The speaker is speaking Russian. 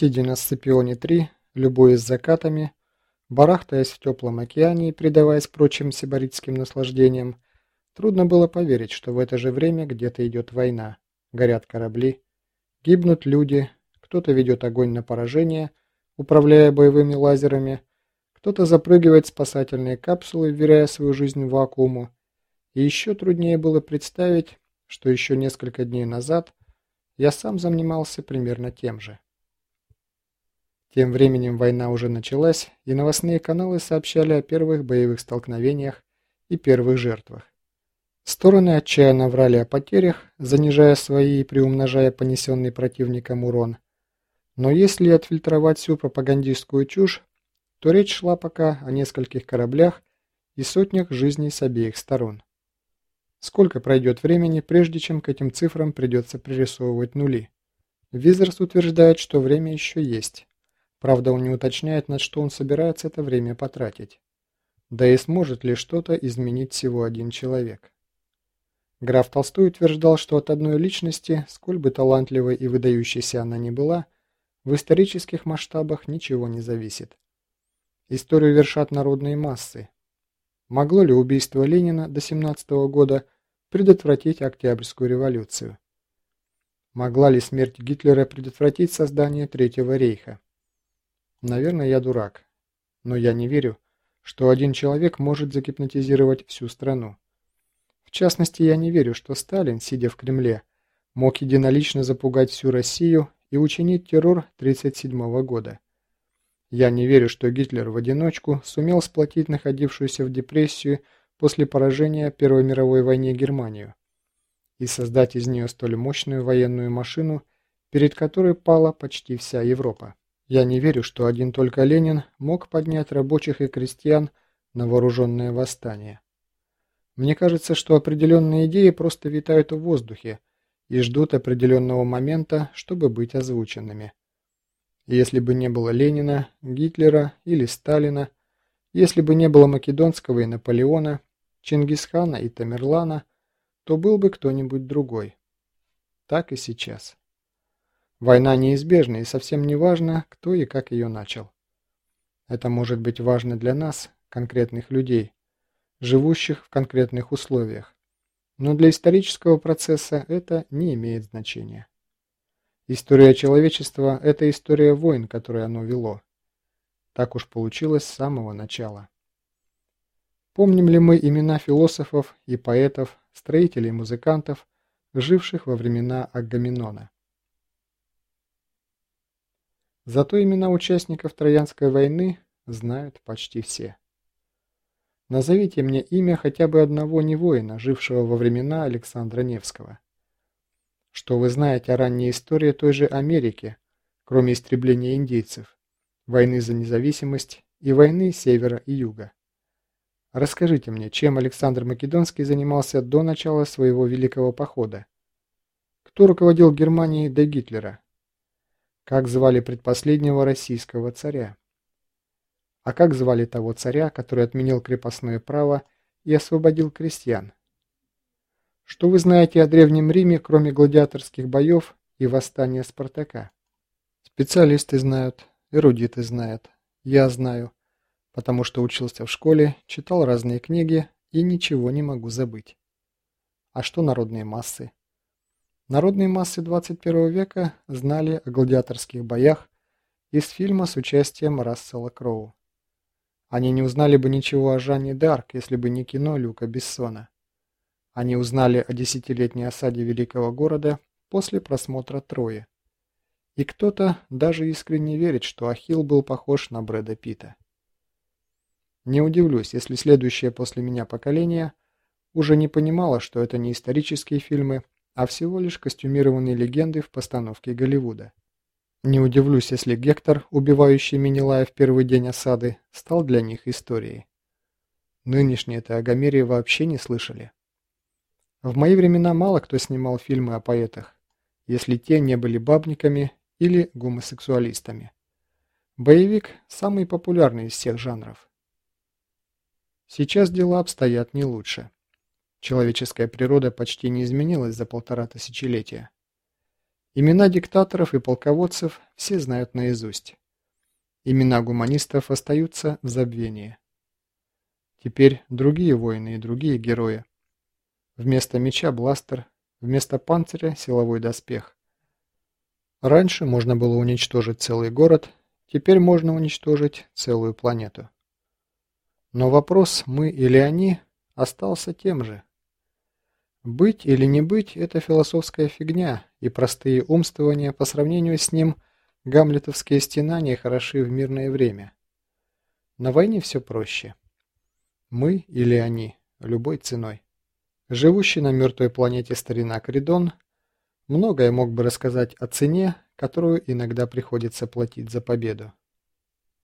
Сидя на Сципионе-3, любуясь закатами, барахтаясь в теплом океане и предаваясь прочим сибаритским наслаждениям, трудно было поверить, что в это же время где-то идет война, горят корабли, гибнут люди, кто-то ведет огонь на поражение, управляя боевыми лазерами, кто-то запрыгивает в спасательные капсулы, вверяя свою жизнь в вакууму, и еще труднее было представить, что еще несколько дней назад я сам занимался примерно тем же. Тем временем война уже началась, и новостные каналы сообщали о первых боевых столкновениях и первых жертвах. Стороны отчаянно врали о потерях, занижая свои и приумножая понесенный противником урон. Но если отфильтровать всю пропагандистскую чушь, то речь шла пока о нескольких кораблях и сотнях жизней с обеих сторон. Сколько пройдет времени, прежде чем к этим цифрам придется пририсовывать нули? Визерс утверждает, что время еще есть. Правда, он не уточняет, на что он собирается это время потратить. Да и сможет ли что-то изменить всего один человек. Граф Толстой утверждал, что от одной личности, сколь бы талантливой и выдающейся она ни была, в исторических масштабах ничего не зависит. Историю вершат народные массы. Могло ли убийство Ленина до 17 -го года предотвратить Октябрьскую революцию? Могла ли смерть Гитлера предотвратить создание Третьего рейха? Наверное, я дурак. Но я не верю, что один человек может загипнотизировать всю страну. В частности, я не верю, что Сталин, сидя в Кремле, мог единолично запугать всю Россию и учинить террор 1937 года. Я не верю, что Гитлер в одиночку сумел сплотить находившуюся в депрессию после поражения Первой мировой войне Германию и создать из нее столь мощную военную машину, перед которой пала почти вся Европа. Я не верю, что один только Ленин мог поднять рабочих и крестьян на вооруженное восстание. Мне кажется, что определенные идеи просто витают в воздухе и ждут определенного момента, чтобы быть озвученными. Если бы не было Ленина, Гитлера или Сталина, если бы не было Македонского и Наполеона, Чингисхана и Тамерлана, то был бы кто-нибудь другой. Так и сейчас. Война неизбежна и совсем не важно, кто и как ее начал. Это может быть важно для нас, конкретных людей, живущих в конкретных условиях. Но для исторического процесса это не имеет значения. История человечества – это история войн, которые оно вело. Так уж получилось с самого начала. Помним ли мы имена философов и поэтов, строителей и музыкантов, живших во времена Агамемнона? Зато имена участников Троянской войны знают почти все. Назовите мне имя хотя бы одного невоина, жившего во времена Александра Невского. Что вы знаете о ранней истории той же Америки, кроме истребления индейцев, войны за независимость и войны севера и юга? Расскажите мне, чем Александр Македонский занимался до начала своего великого похода? Кто руководил Германией до Гитлера? Как звали предпоследнего российского царя? А как звали того царя, который отменил крепостное право и освободил крестьян? Что вы знаете о Древнем Риме, кроме гладиаторских боев и восстания Спартака? Специалисты знают, эрудиты знают, я знаю, потому что учился в школе, читал разные книги и ничего не могу забыть. А что народные массы? Народные массы 21 века знали о гладиаторских боях из фильма с участием Рассела Кроу. Они не узнали бы ничего о Жанне Д'Арк, если бы не кино Люка Бессона. Они узнали о десятилетней осаде великого города после просмотра Трои. И кто-то даже искренне верит, что Ахилл был похож на Брэда Питта. Не удивлюсь, если следующее после меня поколение уже не понимало, что это не исторические фильмы, а всего лишь костюмированные легенды в постановке Голливуда. Не удивлюсь, если Гектор, убивающий Менелая в первый день осады, стал для них историей. Нынешние-то о Гомере вообще не слышали. В мои времена мало кто снимал фильмы о поэтах, если те не были бабниками или гомосексуалистами. Боевик – самый популярный из всех жанров. Сейчас дела обстоят не лучше. Человеческая природа почти не изменилась за полтора тысячелетия. Имена диктаторов и полководцев все знают наизусть. Имена гуманистов остаются в забвении. Теперь другие воины и другие герои. Вместо меча бластер, вместо панциря силовой доспех. Раньше можно было уничтожить целый город, теперь можно уничтожить целую планету. Но вопрос «мы или они» остался тем же. Быть или не быть – это философская фигня, и простые умствования по сравнению с ним – гамлетовские стенания хороши в мирное время. На войне все проще. Мы или они, любой ценой. Живущий на мертвой планете старина Кридон многое мог бы рассказать о цене, которую иногда приходится платить за победу.